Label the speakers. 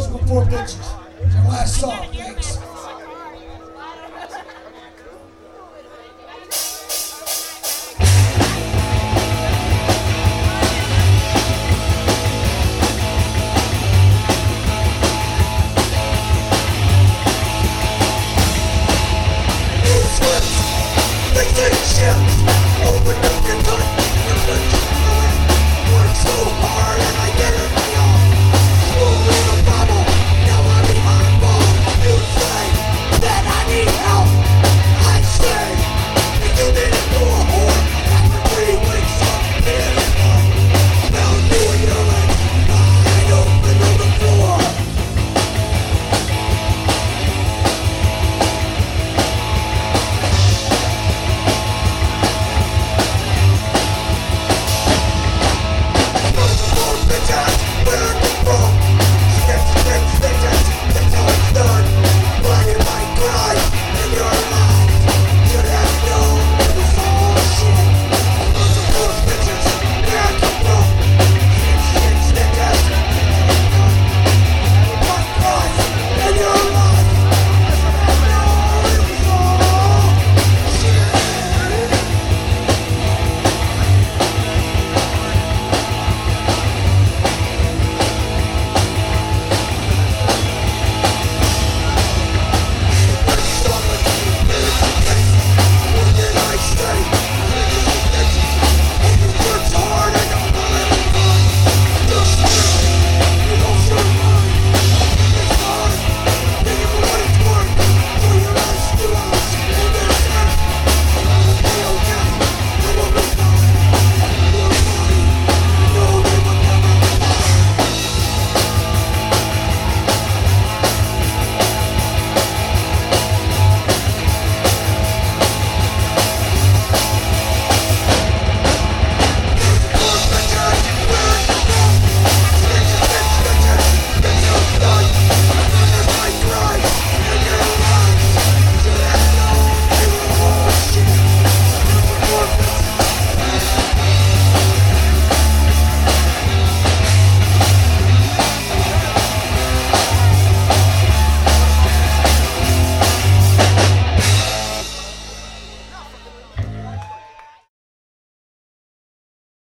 Speaker 1: musical four bitches. It's our last song. Thanks.